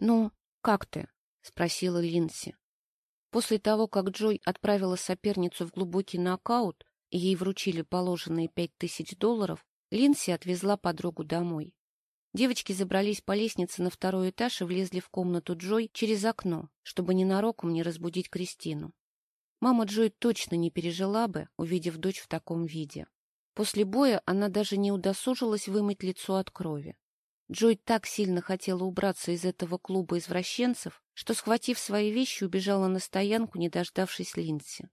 «Ну, как ты?» — спросила Линси. После того, как Джой отправила соперницу в глубокий нокаут, и ей вручили положенные пять тысяч долларов, Линси отвезла подругу домой. Девочки забрались по лестнице на второй этаж и влезли в комнату Джой через окно, чтобы ненароком не разбудить Кристину. Мама Джой точно не пережила бы, увидев дочь в таком виде. После боя она даже не удосужилась вымыть лицо от крови. Джой так сильно хотела убраться из этого клуба извращенцев, что, схватив свои вещи, убежала на стоянку, не дождавшись Линси.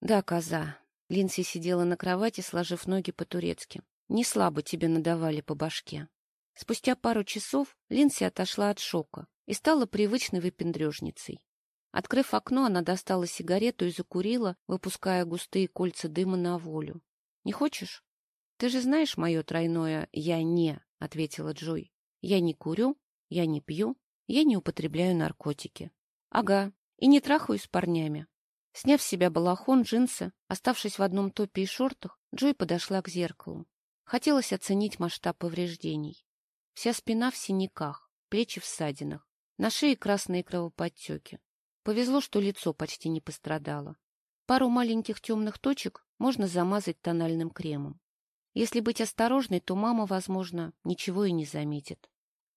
Да, коза. Линси сидела на кровати, сложив ноги по-турецки. Не слабо тебе надавали по башке. Спустя пару часов Линси отошла от шока и стала привычной выпендрежницей. Открыв окно, она достала сигарету и закурила, выпуская густые кольца дыма на волю. — Не хочешь? — Ты же знаешь мое тройное «я не», — ответила Джой. Я не курю, я не пью, я не употребляю наркотики. Ага, и не трахаюсь с парнями. Сняв с себя балахон, джинсы, оставшись в одном топе и шортах, Джой подошла к зеркалу. Хотелось оценить масштаб повреждений. Вся спина в синяках, плечи в ссадинах, на шее красные кровоподтеки. Повезло, что лицо почти не пострадало. Пару маленьких темных точек можно замазать тональным кремом. Если быть осторожной, то мама, возможно, ничего и не заметит.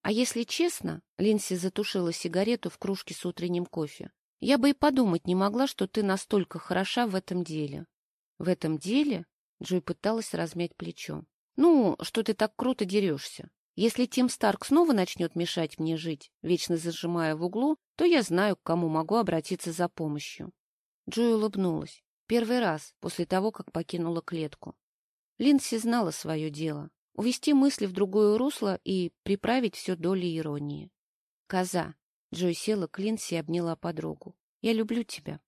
А если честно, Линси затушила сигарету в кружке с утренним кофе, я бы и подумать не могла, что ты настолько хороша в этом деле. В этом деле? Джой пыталась размять плечо. Ну, что ты так круто дерешься. Если Тим Старк снова начнет мешать мне жить, вечно зажимая в углу, то я знаю, к кому могу обратиться за помощью. Джой улыбнулась. Первый раз после того, как покинула клетку. Линси знала свое дело увести мысли в другое русло и приправить все долей иронии. «Коза!» — Джой села к Линси и обняла подругу. «Я люблю тебя».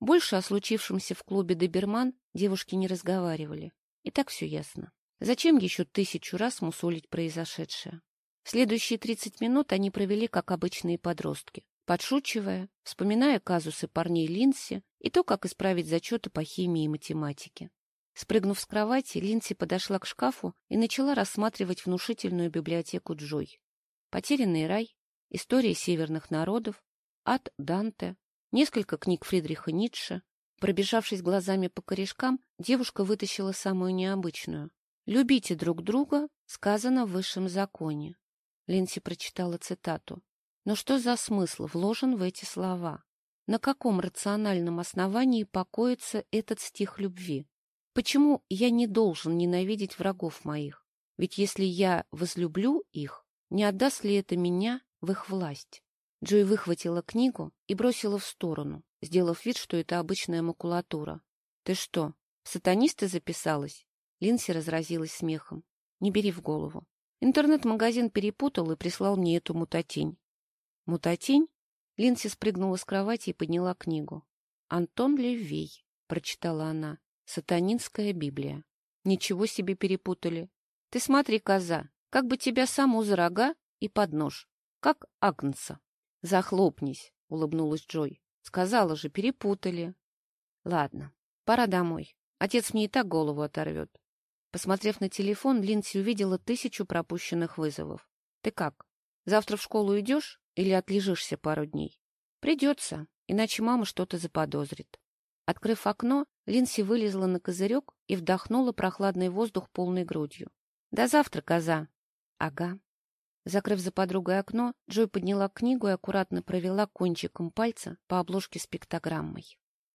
Больше о случившемся в клубе «Доберман» девушки не разговаривали. И так все ясно. Зачем еще тысячу раз мусолить произошедшее? Следующие тридцать минут они провели как обычные подростки, подшучивая, вспоминая казусы парней Линси и то, как исправить зачеты по химии и математике. Спрыгнув с кровати, Линси подошла к шкафу и начала рассматривать внушительную библиотеку Джой. «Потерянный рай», «История северных народов», «Ад Данте», несколько книг Фридриха Ницше. Пробежавшись глазами по корешкам, девушка вытащила самую необычную. «Любите друг друга» сказано в высшем законе. Линси прочитала цитату. Но что за смысл вложен в эти слова? На каком рациональном основании покоится этот стих любви? Почему я не должен ненавидеть врагов моих? Ведь если я возлюблю их, не отдаст ли это меня в их власть? Джой выхватила книгу и бросила в сторону, сделав вид, что это обычная макулатура. — Ты что, в сатанисты записалась? Линси разразилась смехом. — Не бери в голову. Интернет-магазин перепутал и прислал мне эту мутатень. — Мутатень? Линси спрыгнула с кровати и подняла книгу. — Антон Левей, — прочитала она. Сатанинская Библия. Ничего себе перепутали. Ты смотри, коза, как бы тебя саму за рога и под нож, как Агнца. Захлопнись, улыбнулась Джой. Сказала же, перепутали. Ладно, пора домой. Отец мне и так голову оторвет. Посмотрев на телефон, Линси увидела тысячу пропущенных вызовов. Ты как? Завтра в школу идешь или отлежишься пару дней? Придется, иначе мама что-то заподозрит. Открыв окно, Линси вылезла на козырек и вдохнула прохладный воздух полной грудью. «До завтра, коза!» «Ага». Закрыв за подругой окно, Джой подняла книгу и аккуратно провела кончиком пальца по обложке с пиктограммой.